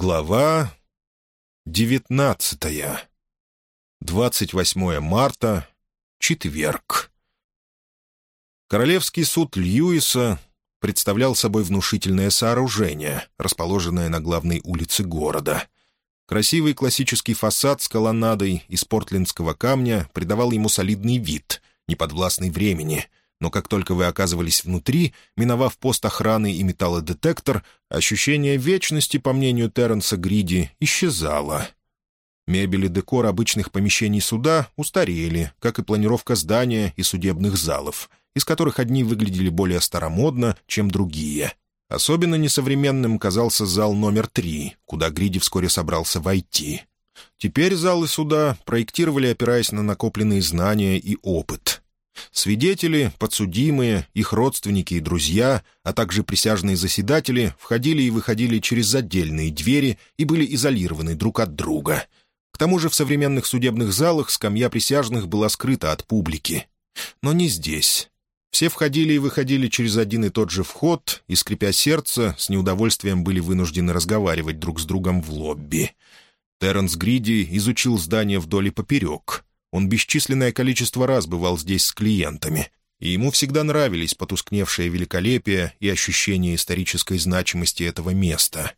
Глава девятнадцатая. Двадцать восьмое марта. Четверг. Королевский суд Льюиса представлял собой внушительное сооружение, расположенное на главной улице города. Красивый классический фасад с колоннадой из портлендского камня придавал ему солидный вид, неподвластный времени — но как только вы оказывались внутри, миновав пост охраны и металлодетектор, ощущение вечности, по мнению Терренса Гриди, исчезало. Мебель и декор обычных помещений суда устарели, как и планировка здания и судебных залов, из которых одни выглядели более старомодно, чем другие. Особенно несовременным казался зал номер три, куда Гриди вскоре собрался войти. Теперь залы суда проектировали, опираясь на накопленные знания и опыт — Свидетели, подсудимые, их родственники и друзья, а также присяжные заседатели входили и выходили через отдельные двери и были изолированы друг от друга. К тому же в современных судебных залах скамья присяжных была скрыта от публики. Но не здесь. Все входили и выходили через один и тот же вход, и, скрипя сердце, с неудовольствием были вынуждены разговаривать друг с другом в лобби. Терренс Гриди изучил здание вдоль и поперек — он бесчисленное количество раз бывал здесь с клиентами, и ему всегда нравились потускневшее великолепие и ощущение исторической значимости этого места.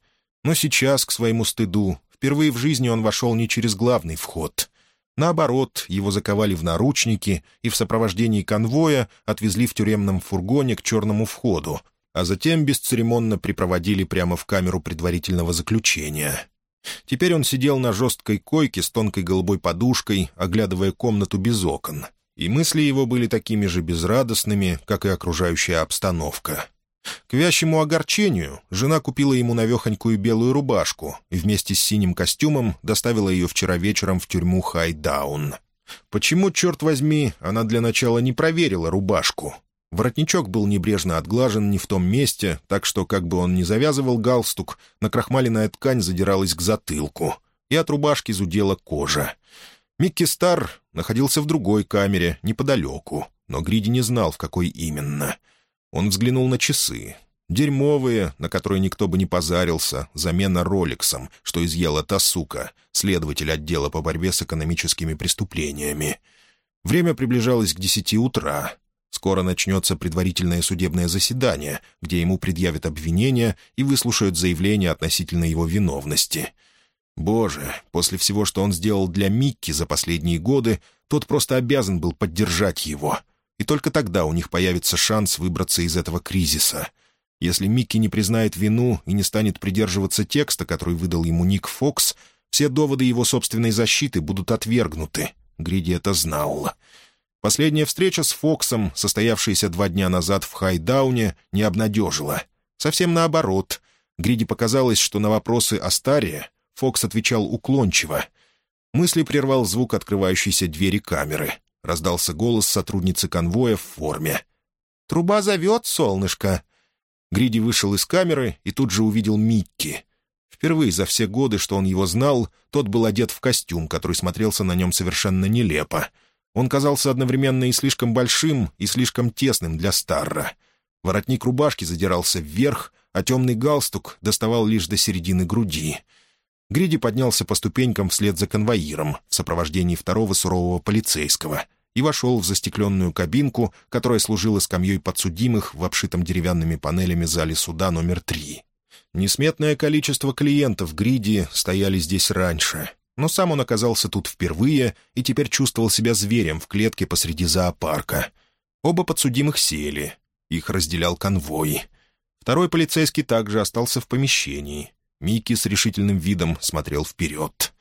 Но сейчас, к своему стыду, впервые в жизни он вошел не через главный вход. Наоборот, его заковали в наручники и в сопровождении конвоя отвезли в тюремном фургоне к черному входу, а затем бесцеремонно припроводили прямо в камеру предварительного заключения. Теперь он сидел на жесткой койке с тонкой голубой подушкой, оглядывая комнату без окон, и мысли его были такими же безрадостными, как и окружающая обстановка. К вящему огорчению жена купила ему навехонькую белую рубашку и вместе с синим костюмом доставила ее вчера вечером в тюрьму Хайдаун. Почему, черт возьми, она для начала не проверила рубашку? Воротничок был небрежно отглажен не в том месте, так что, как бы он ни завязывал галстук, накрахмаленная ткань задиралась к затылку, и от рубашки зудела кожа. Микки Стар находился в другой камере, неподалеку, но Гриди не знал, в какой именно. Он взглянул на часы. Дерьмовые, на которые никто бы не позарился, замена роликсом, что изъела та сука, следователь отдела по борьбе с экономическими преступлениями. Время приближалось к десяти утра, Скоро начнется предварительное судебное заседание, где ему предъявят обвинения и выслушают заявление относительно его виновности. Боже, после всего, что он сделал для Микки за последние годы, тот просто обязан был поддержать его. И только тогда у них появится шанс выбраться из этого кризиса. Если Микки не признает вину и не станет придерживаться текста, который выдал ему Ник Фокс, все доводы его собственной защиты будут отвергнуты. Гриди это знал. Последняя встреча с Фоксом, состоявшаяся два дня назад в Хайдауне, не обнадежила. Совсем наоборот. Гриди показалось, что на вопросы о Старе Фокс отвечал уклончиво. Мысли прервал звук открывающейся двери камеры. Раздался голос сотрудницы конвоя в форме. «Труба зовет, солнышко!» Гриди вышел из камеры и тут же увидел Микки. Впервые за все годы, что он его знал, тот был одет в костюм, который смотрелся на нем совершенно нелепо — он казался одновременно и слишком большим, и слишком тесным для Старра. Воротник рубашки задирался вверх, а темный галстук доставал лишь до середины груди. Гриди поднялся по ступенькам вслед за конвоиром в сопровождении второго сурового полицейского и вошел в застекленную кабинку, которая служила скамьей подсудимых в обшитом деревянными панелями зале суда номер три. Несметное количество клиентов Гриди стояли здесь раньше — но сам он оказался тут впервые и теперь чувствовал себя зверем в клетке посреди зоопарка. Оба подсудимых сели. Их разделял конвой. Второй полицейский также остался в помещении. Микки с решительным видом смотрел вперед.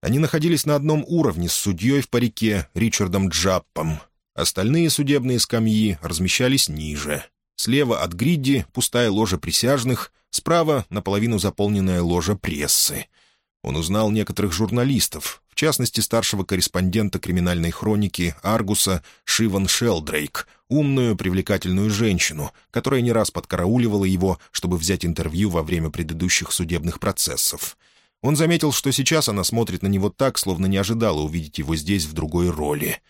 Они находились на одном уровне с судьей в парике Ричардом Джаппом. Остальные судебные скамьи размещались ниже. Слева от Гридди пустая ложа присяжных, справа наполовину заполненная ложа прессы — он узнал некоторых журналистов, в частности старшего корреспондента криминальной хроники «Аргуса» Шиван Шелдрейк, умную, привлекательную женщину, которая не раз подкарауливала его, чтобы взять интервью во время предыдущих судебных процессов. Он заметил, что сейчас она смотрит на него так, словно не ожидала увидеть его здесь в другой роли.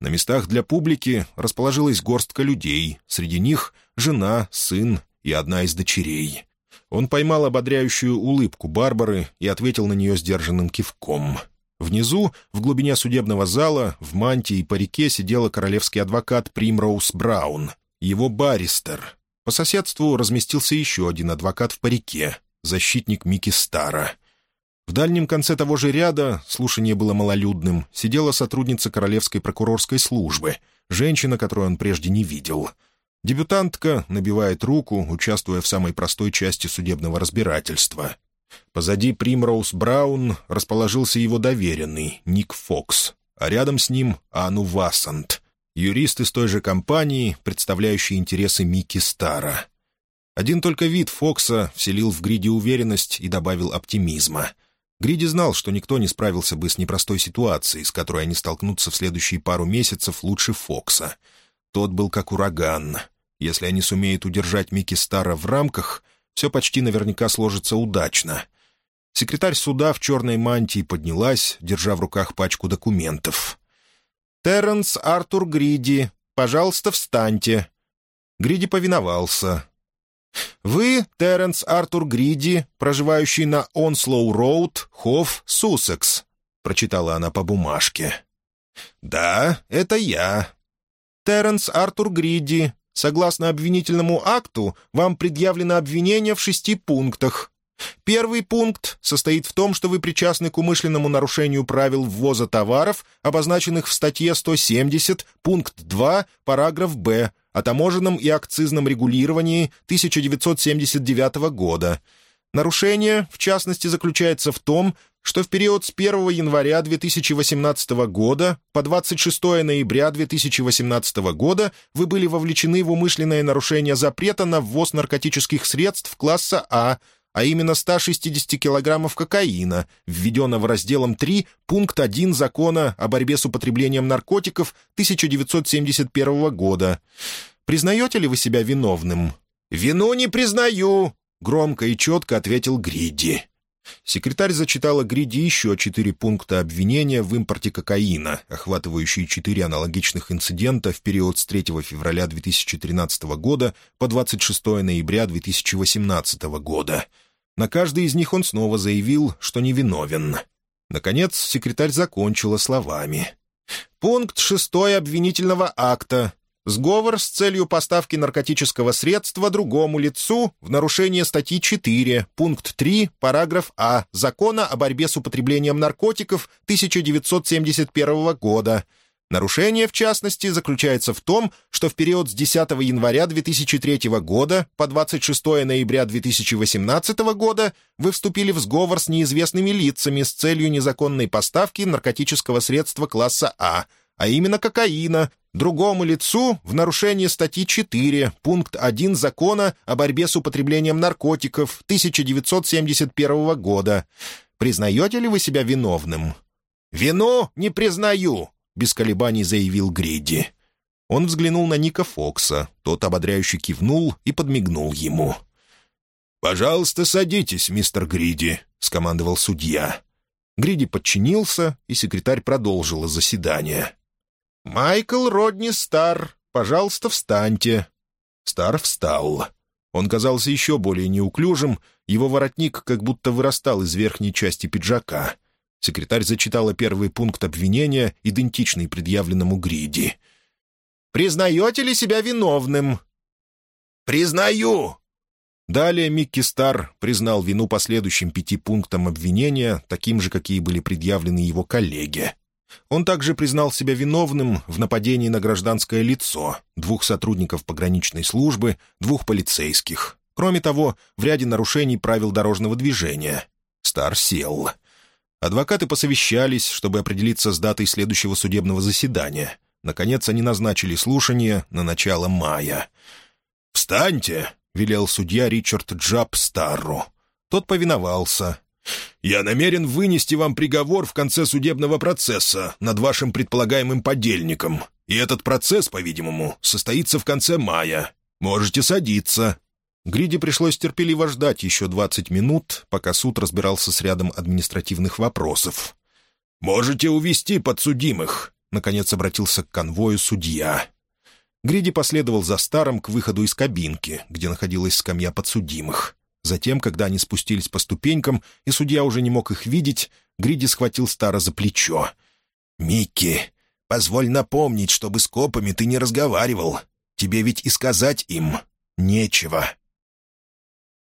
На местах для публики расположилась горстка людей, среди них жена, сын и одна из дочерей. Он поймал ободряющую улыбку Барбары и ответил на нее сдержанным кивком. Внизу, в глубине судебного зала, в мантии и парике сидела королевский адвокат Примроуз Браун, его баристер. По соседству разместился еще один адвокат в парике, защитник Микки Стара. В дальнем конце того же ряда, слушание было малолюдным, сидела сотрудница королевской прокурорской службы, женщина, которую он прежде не видел — Дебютантка набивает руку, участвуя в самой простой части судебного разбирательства. Позади Примроуз Браун расположился его доверенный, Ник Фокс, а рядом с ним Ану Вассант, юрист из той же компании, представляющий интересы Микки Стара. Один только вид Фокса вселил в Гриди уверенность и добавил оптимизма. Гриди знал, что никто не справился бы с непростой ситуацией, с которой они столкнутся в следующие пару месяцев лучше Фокса. Тот был как ураган — если они сумеют удержать Микки Стара в рамках, все почти наверняка сложится удачно. Секретарь суда в черной мантии поднялась, держа в руках пачку документов. «Терренс Артур Гриди, пожалуйста, встаньте». Гриди повиновался. «Вы, Терренс Артур Гриди, проживающий на Онслоу Роуд, Хофф, Суссекс», — прочитала она по бумажке. «Да, это я». «Терренс Артур Гриди, Согласно обвинительному акту, вам предъявлено обвинение в шести пунктах. Первый пункт состоит в том, что вы причастны к умышленному нарушению правил ввоза товаров, обозначенных в статье 170, пункт 2, параграф «Б» о таможенном и акцизном регулировании 1979 года. Нарушение, в частности, заключается в том, что в период с 1 января 2018 года по 26 ноября 2018 года вы были вовлечены в умышленное нарушение запрета на ввоз наркотических средств класса А, а именно 160 килограммов кокаина, введенного разделом 3, пункт 1 Закона о борьбе с употреблением наркотиков 1971 года. Признаете ли вы себя виновным? «Вину не признаю», — громко и четко ответил Гриди. Секретарь зачитала Гриди еще четыре пункта обвинения в импорте кокаина, охватывающие четыре аналогичных инцидента в период с 3 февраля 2013 года по 26 ноября 2018 года. На каждый из них он снова заявил, что невиновен. Наконец, секретарь закончила словами. «Пункт шестой обвинительного акта. Сговор с целью поставки наркотического средства другому лицу в нарушение статьи 4, пункт 3, параграф А Закона о борьбе с употреблением наркотиков 1971 года. Нарушение, в частности, заключается в том, что в период с 10 января 2003 года по 26 ноября 2018 года вы вступили в сговор с неизвестными лицами с целью незаконной поставки наркотического средства класса А, а именно кокаина, другому лицу в нарушение статьи 4, пункт 1 Закона о борьбе с употреблением наркотиков 1971 года. Признаете ли вы себя виновным?» «Вину не признаю», — без колебаний заявил Гриди. Он взглянул на Ника Фокса, тот ободряюще кивнул и подмигнул ему. «Пожалуйста, садитесь, мистер Гриди», — скомандовал судья. Гриди подчинился, и секретарь продолжила заседание. «Майкл Родни Стар, пожалуйста, встаньте». Стар встал. Он казался еще более неуклюжим, его воротник как будто вырастал из верхней части пиджака. Секретарь зачитала первый пункт обвинения, идентичный предъявленному Гриди. «Признаете ли себя виновным?» «Признаю!» Далее Микки Стар признал вину последующим пяти пунктам обвинения, таким же, какие были предъявлены его коллеге. Он также признал себя виновным в нападении на гражданское лицо, двух сотрудников пограничной службы, двух полицейских. Кроме того, в ряде нарушений правил дорожного движения. Стар сел. Адвокаты посовещались, чтобы определиться с датой следующего судебного заседания. Наконец они назначили слушание на начало мая. «Встаньте!» — велел судья Ричард Джаб Старру. Тот повиновался, я намерен вынести вам приговор в конце судебного процесса над вашим предполагаемым подельником. И этот процесс, по-видимому, состоится в конце мая. Можете садиться». Гриди пришлось терпеливо ждать еще двадцать минут, пока суд разбирался с рядом административных вопросов. «Можете увести подсудимых», — наконец обратился к конвою судья. Гриди последовал за старым к выходу из кабинки, где находилась скамья подсудимых. Затем, когда они спустились по ступенькам, и судья уже не мог их видеть, Гриди схватил Стара за плечо. «Микки, позволь напомнить, чтобы с копами ты не разговаривал. Тебе ведь и сказать им нечего».